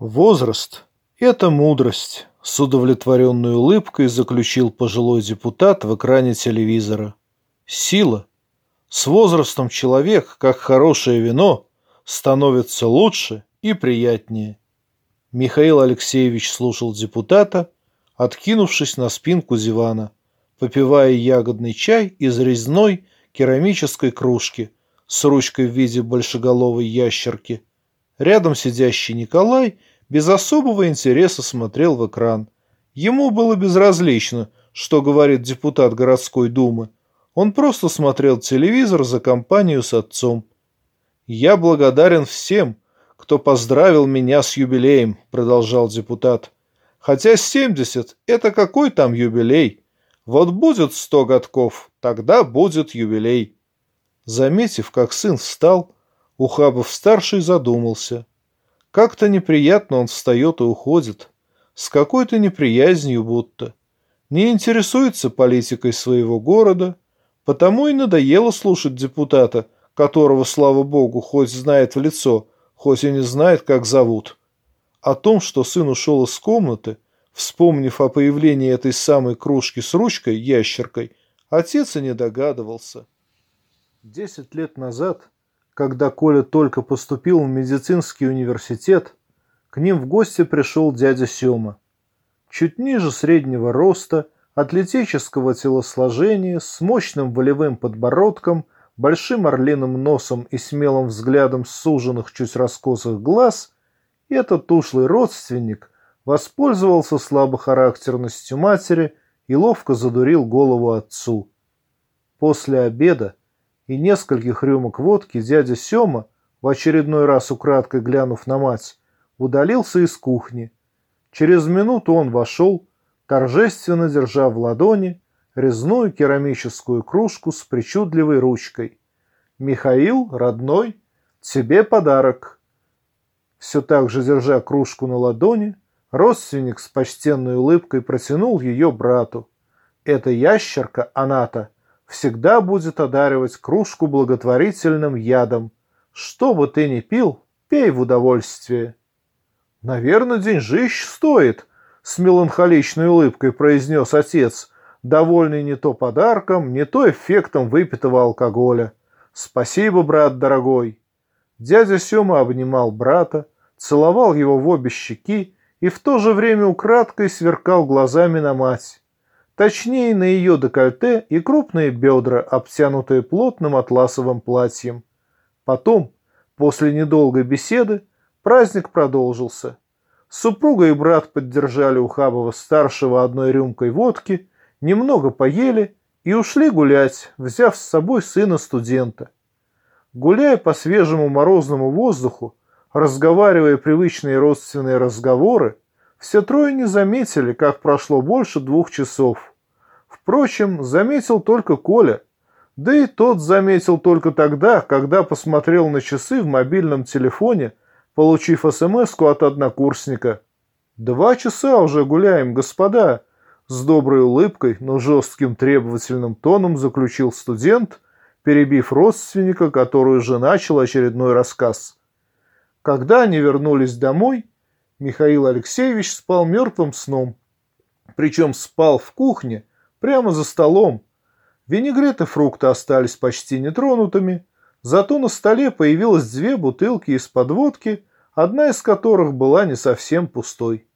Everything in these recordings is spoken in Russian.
Возраст – это мудрость, с удовлетворенной улыбкой заключил пожилой депутат в экране телевизора. Сила. С возрастом человек, как хорошее вино, становится лучше и приятнее. Михаил Алексеевич слушал депутата, откинувшись на спинку дивана, попивая ягодный чай из резной керамической кружки с ручкой в виде большеголовой ящерки. Рядом сидящий Николай без особого интереса смотрел в экран. Ему было безразлично, что говорит депутат городской думы. Он просто смотрел телевизор за компанию с отцом. «Я благодарен всем, кто поздравил меня с юбилеем», — продолжал депутат. «Хотя 70 — это какой там юбилей? Вот будет сто годков, тогда будет юбилей». Заметив, как сын встал, Ухабов-старший задумался. Как-то неприятно он встает и уходит. С какой-то неприязнью будто. Не интересуется политикой своего города, потому и надоело слушать депутата, которого, слава богу, хоть знает в лицо, хоть и не знает, как зовут. О том, что сын ушел из комнаты, вспомнив о появлении этой самой кружки с ручкой, ящеркой, отец и не догадывался. Десять лет назад когда Коля только поступил в медицинский университет, к ним в гости пришел дядя Сёма. Чуть ниже среднего роста, атлетического телосложения, с мощным волевым подбородком, большим орлиным носом и смелым взглядом суженных чуть раскосых глаз, этот ушлый родственник воспользовался слабохарактерностью матери и ловко задурил голову отцу. После обеда и нескольких рюмок водки дядя Сёма, в очередной раз украдкой глянув на мать, удалился из кухни. Через минуту он вошел, торжественно держа в ладони резную керамическую кружку с причудливой ручкой. «Михаил, родной, тебе подарок!» Все так же, держа кружку на ладони, родственник с почтенной улыбкой протянул ее брату. «Это ящерка, Аната, всегда будет одаривать кружку благотворительным ядом. Что бы ты ни пил, пей в удовольствие. Наверное, деньжищ стоит, с меланхоличной улыбкой произнес отец, довольный не то подарком, не то эффектом выпитого алкоголя. Спасибо, брат дорогой. Дядя Сема обнимал брата, целовал его в обе щеки и в то же время украдкой сверкал глазами на мать. Точнее, на ее декольте и крупные бедра, обтянутые плотным атласовым платьем. Потом, после недолгой беседы, праздник продолжился. Супруга и брат поддержали Ухабова-старшего одной рюмкой водки, немного поели и ушли гулять, взяв с собой сына студента. Гуляя по свежему морозному воздуху, разговаривая привычные родственные разговоры, все трое не заметили, как прошло больше двух часов. Впрочем, заметил только Коля. Да и тот заметил только тогда, когда посмотрел на часы в мобильном телефоне, получив смс от однокурсника. «Два часа уже гуляем, господа!» С доброй улыбкой, но жестким требовательным тоном заключил студент, перебив родственника, который уже начал очередной рассказ. Когда они вернулись домой, Михаил Алексеевич спал мертвым сном. Причем спал в кухне, прямо за столом. Винегрет и фрукты остались почти нетронутыми, зато на столе появилось две бутылки из-под водки, одна из которых была не совсем пустой.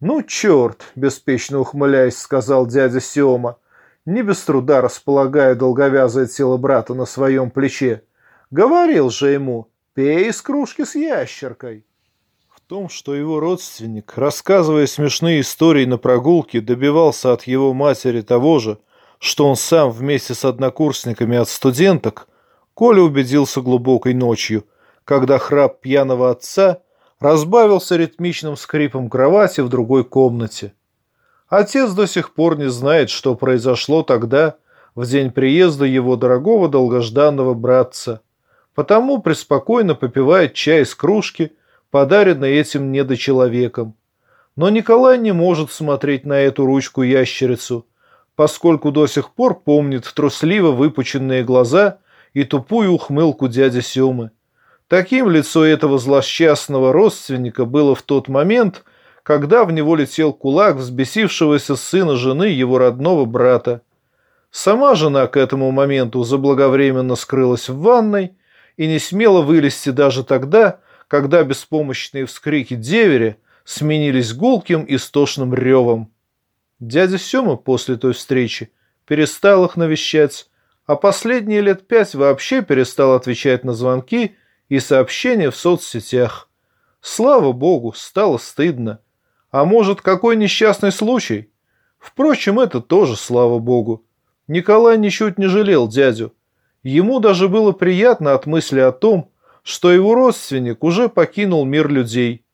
«Ну, черт!» – беспечно ухмыляясь, сказал дядя Сема, не без труда располагая долговязое тело брата на своем плече. «Говорил же ему, пей из кружки с ящеркой!» Том, что его родственник, рассказывая смешные истории на прогулке, добивался от его матери того же, что он сам вместе с однокурсниками от студенток, Коля убедился глубокой ночью, когда храп пьяного отца разбавился ритмичным скрипом кровати в другой комнате. Отец до сих пор не знает, что произошло тогда, в день приезда его дорогого долгожданного братца, потому преспокойно попивает чай из кружки – подаренный этим недочеловеком. Но Николай не может смотреть на эту ручку-ящерицу, поскольку до сих пор помнит трусливо выпученные глаза и тупую ухмылку дяди Семы. Таким лицо этого злосчастного родственника было в тот момент, когда в него летел кулак взбесившегося сына жены его родного брата. Сама жена к этому моменту заблаговременно скрылась в ванной и не смела вылезти даже тогда, когда беспомощные вскрики девери сменились гулким истошным ревом. Дядя Сема после той встречи перестал их навещать, а последние лет пять вообще перестал отвечать на звонки и сообщения в соцсетях. Слава богу, стало стыдно. А может, какой несчастный случай? Впрочем, это тоже слава богу. Николай ничуть не жалел дядю. Ему даже было приятно от мысли о том, что его родственник уже покинул мир людей.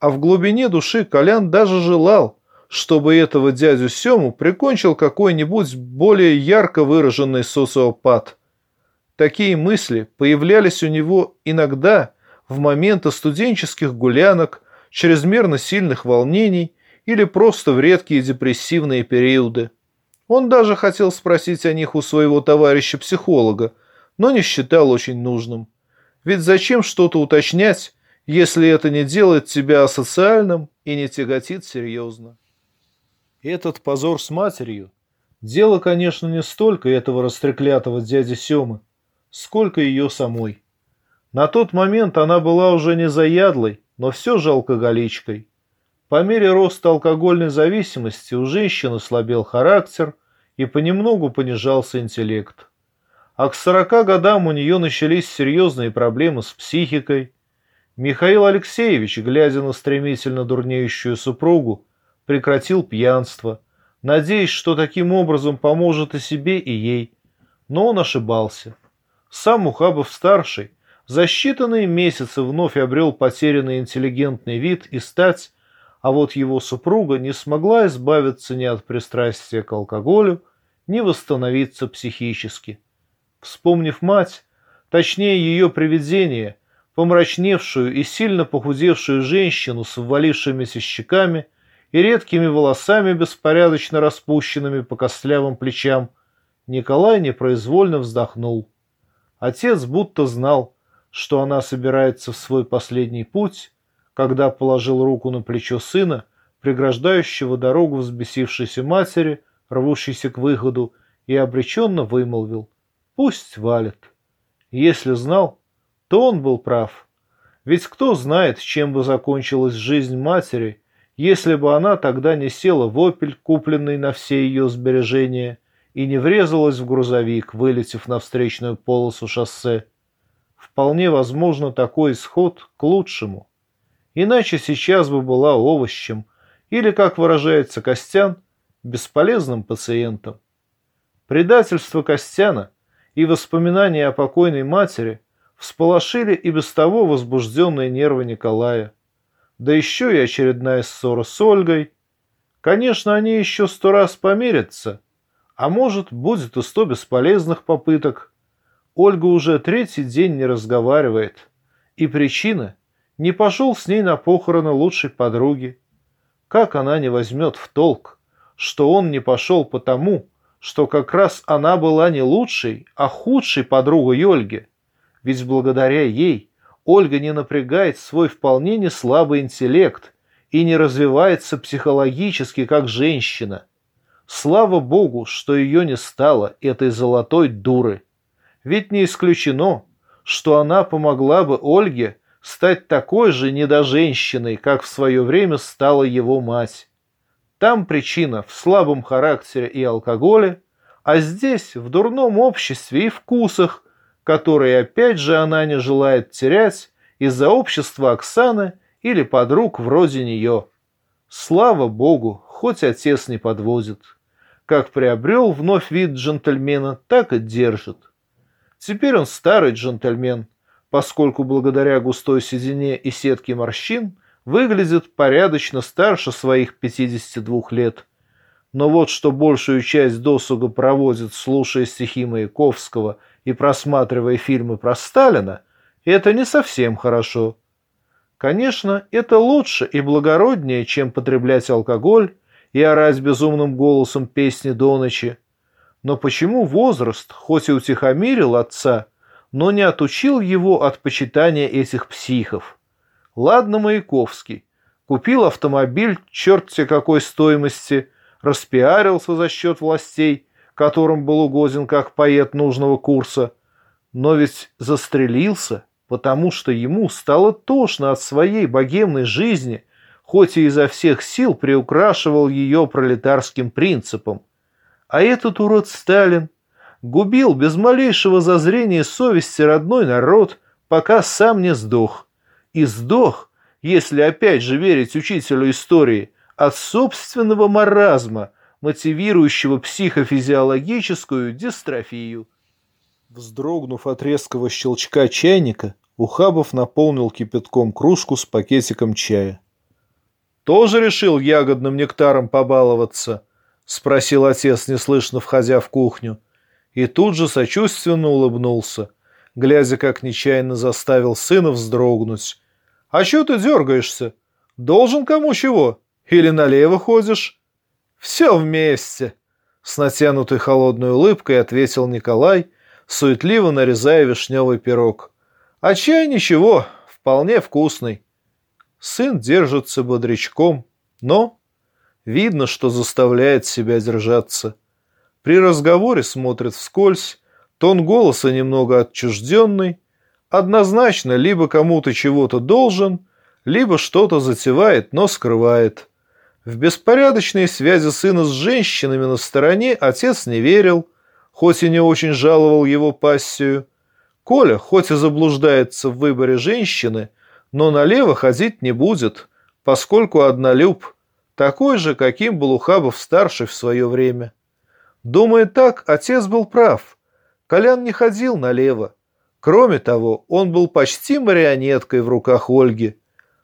А в глубине души Колян даже желал, чтобы этого дядю Сему прикончил какой-нибудь более ярко выраженный социопат – Такие мысли появлялись у него иногда в моменты студенческих гулянок, чрезмерно сильных волнений или просто в редкие депрессивные периоды. Он даже хотел спросить о них у своего товарища-психолога, но не считал очень нужным. Ведь зачем что-то уточнять, если это не делает тебя асоциальным и не тяготит серьезно? Этот позор с матерью – дело, конечно, не столько этого растреклятого дяди Семы, сколько ее самой. На тот момент она была уже не заядлой, но все же алкоголичкой. По мере роста алкогольной зависимости у женщины слабел характер и понемногу понижался интеллект. А к сорока годам у нее начались серьезные проблемы с психикой. Михаил Алексеевич, глядя на стремительно дурнеющую супругу, прекратил пьянство, надеясь, что таким образом поможет и себе, и ей. Но он ошибался. Сам Мухабов-старший за считанные месяцы вновь обрел потерянный интеллигентный вид и стать, а вот его супруга не смогла избавиться ни от пристрастия к алкоголю, ни восстановиться психически. Вспомнив мать, точнее ее привидение, помрачневшую и сильно похудевшую женщину с ввалившимися щеками и редкими волосами, беспорядочно распущенными по костлявым плечам, Николай непроизвольно вздохнул. Отец будто знал, что она собирается в свой последний путь, когда положил руку на плечо сына, преграждающего дорогу взбесившейся матери, рвущейся к выходу, и обреченно вымолвил «Пусть валит». Если знал, то он был прав. Ведь кто знает, чем бы закончилась жизнь матери, если бы она тогда не села в «Опель», купленный на все ее сбережения, и не врезалась в грузовик, вылетев на встречную полосу шоссе. Вполне возможно такой исход к лучшему. Иначе сейчас бы была овощем или, как выражается Костян, бесполезным пациентом. Предательство Костяна и воспоминания о покойной матери всполошили и без того возбужденные нервы Николая. Да еще и очередная ссора с Ольгой. Конечно, они еще сто раз помирятся, а может, будет и сто бесполезных попыток. Ольга уже третий день не разговаривает. И причина – не пошел с ней на похороны лучшей подруги. Как она не возьмет в толк, что он не пошел потому, что как раз она была не лучшей, а худшей подругой Ольги. Ведь благодаря ей Ольга не напрягает свой вполне не слабый интеллект и не развивается психологически как женщина – Слава богу, что ее не стало, этой золотой дуры. Ведь не исключено, что она помогла бы Ольге стать такой же недоженщиной, как в свое время стала его мать. Там причина в слабом характере и алкоголе, а здесь в дурном обществе и вкусах, которые опять же она не желает терять из-за общества Оксаны или подруг вроде нее. Слава богу, хоть отец не подводит. Как приобрел вновь вид джентльмена, так и держит. Теперь он старый джентльмен, поскольку благодаря густой седине и сетке морщин выглядит порядочно старше своих 52 лет. Но вот что большую часть досуга проводит, слушая стихи Маяковского и просматривая фильмы про Сталина, это не совсем хорошо. Конечно, это лучше и благороднее, чем потреблять алкоголь и орать безумным голосом песни до ночи. Но почему возраст, хоть и утихомирил отца, но не отучил его от почитания этих психов. Ладно, Маяковский. Купил автомобиль, черт те какой стоимости, распиарился за счет властей, которым был угоден как поэт нужного курса. Но ведь застрелился, потому что ему стало тошно от своей богемной жизни, хоть и изо всех сил приукрашивал ее пролетарским принципом. А этот урод Сталин губил без малейшего зазрения совести родной народ, пока сам не сдох. И сдох, если опять же верить учителю истории, от собственного маразма, мотивирующего психофизиологическую дистрофию. Вздрогнув от резкого щелчка чайника, Ухабов наполнил кипятком кружку с пакетиком чая. «Тоже решил ягодным нектаром побаловаться?» — спросил отец, неслышно входя в кухню. И тут же сочувственно улыбнулся, глядя, как нечаянно заставил сына вздрогнуть. «А чё ты дергаешься? Должен кому чего? Или налево ходишь?» «Все вместе!» — с натянутой холодной улыбкой ответил Николай, суетливо нарезая вишневый пирог. «А чай ничего, вполне вкусный». Сын держится бодрячком, но видно, что заставляет себя держаться. При разговоре смотрит вскользь, тон голоса немного отчужденный, однозначно либо кому-то чего-то должен, либо что-то затевает, но скрывает. В беспорядочные связи сына с женщинами на стороне отец не верил, хоть и не очень жаловал его пассию. Коля, хоть и заблуждается в выборе женщины, но налево ходить не будет, поскольку однолюб, такой же, каким был Ухабов-старший в свое время. Думая так, отец был прав. Колян не ходил налево. Кроме того, он был почти марионеткой в руках Ольги.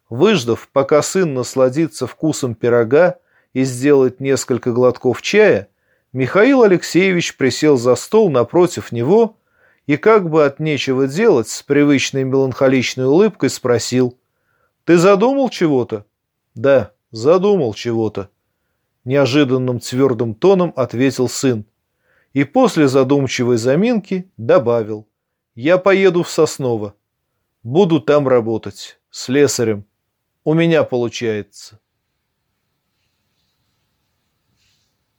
Выждав, пока сын насладится вкусом пирога и сделает несколько глотков чая, Михаил Алексеевич присел за стол напротив него и как бы от нечего делать с привычной меланхоличной улыбкой спросил «Ты задумал чего-то?» «Да, задумал чего-то», — неожиданным твердым тоном ответил сын. И после задумчивой заминки добавил «Я поеду в Сосново. Буду там работать, слесарем. У меня получается».